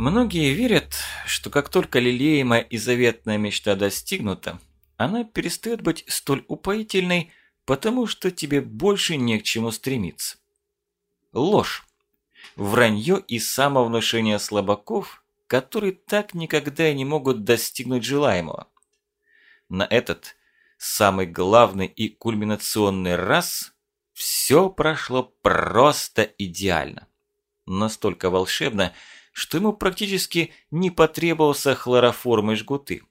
Многие верят, что как только лелеемая и заветная мечта достигнута, она перестает быть столь упоительной, потому что тебе больше не к чему стремиться. Ложь. Вранье и самовнушение слабаков, которые так никогда и не могут достигнуть желаемого. На этот самый главный и кульминационный раз все прошло просто идеально. Настолько волшебно, что ему практически не потребовался хлороформ и жгуты.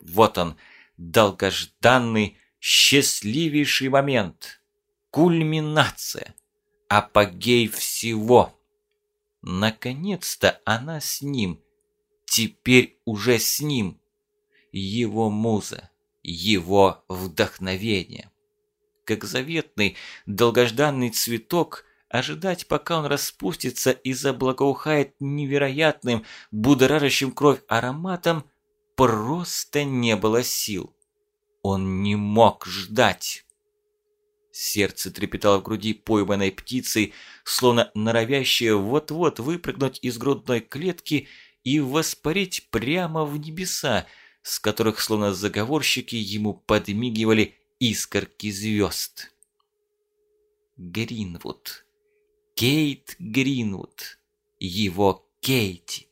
Вот он, долгожданный, счастливейший момент. Кульминация. Апогей всего. Наконец-то она с ним. Теперь уже с ним. Его муза. Его вдохновение. Как заветный, долгожданный цветок – ожидать, пока он распустится и заблагоухает невероятным, будоражащим кровь ароматом, просто не было сил. Он не мог ждать. Сердце трепетало в груди пойманной птицей, словно норовящее вот-вот выпрыгнуть из грудной клетки и воспарить прямо в небеса, с которых, словно заговорщики, ему подмигивали искорки звезд. Гринвуд. Кейт Гринвуд, его Кейти,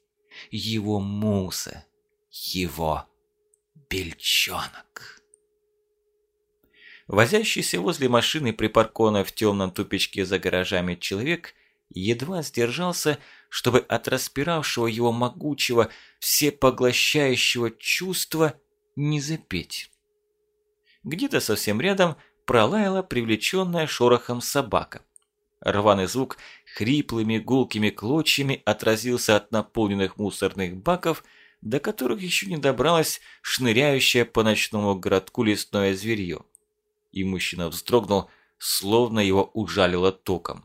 его муза, его бельчонок. Возящийся возле машины, припаркованной в темном тупичке за гаражами человек, едва сдержался, чтобы от распиравшего его могучего, всепоглощающего чувства не запеть. Где-то совсем рядом пролаяла привлеченная шорохом собака. Рваный звук хриплыми гулкими клочьями отразился от наполненных мусорных баков, до которых еще не добралось шныряющее по ночному городку лесное зверье. И мужчина вздрогнул, словно его ужалило током.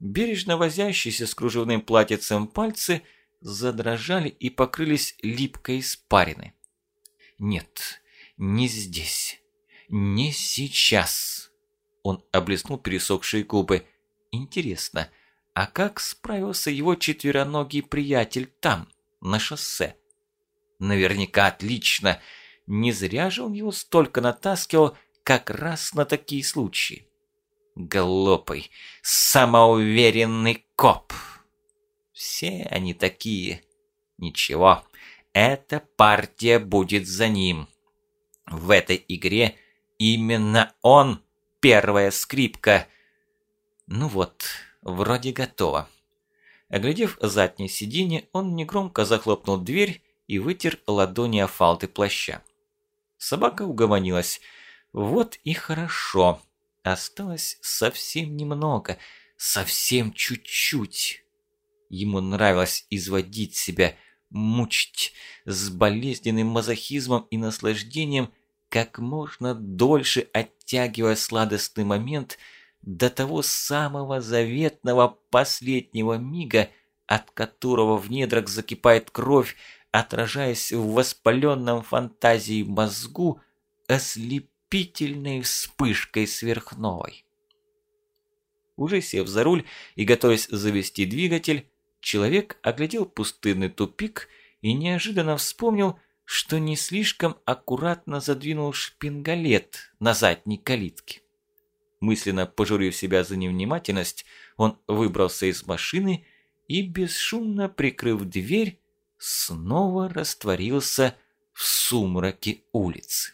Бережно возящиеся с кружевным платьицем пальцы задрожали и покрылись липкой испариной. Нет, не здесь, не сейчас. Он облизнул пересохшие губы. Интересно, а как справился его четвероногий приятель там, на шоссе? Наверняка отлично. Не зря же он его столько натаскивал как раз на такие случаи. Глупый, самоуверенный коп. Все они такие. Ничего, эта партия будет за ним. В этой игре именно он первая скрипка. Ну вот, вроде готово. Оглядев заднее сиденье, он негромко захлопнул дверь и вытер ладони о фалды плаща. Собака угомонилась. Вот и хорошо. Осталось совсем немного, совсем чуть-чуть. Ему нравилось изводить себя, мучить с болезненным мазохизмом и наслаждением как можно дольше оттягивая сладостный момент до того самого заветного последнего мига, от которого в недрах закипает кровь, отражаясь в воспаленном фантазии мозгу ослепительной вспышкой сверхновой. Уже сев за руль и готовясь завести двигатель, человек оглядел пустынный тупик и неожиданно вспомнил, что не слишком аккуратно задвинул шпингалет на задней калитке. Мысленно пожурив себя за невнимательность, он выбрался из машины и, бесшумно прикрыв дверь, снова растворился в сумраке улицы.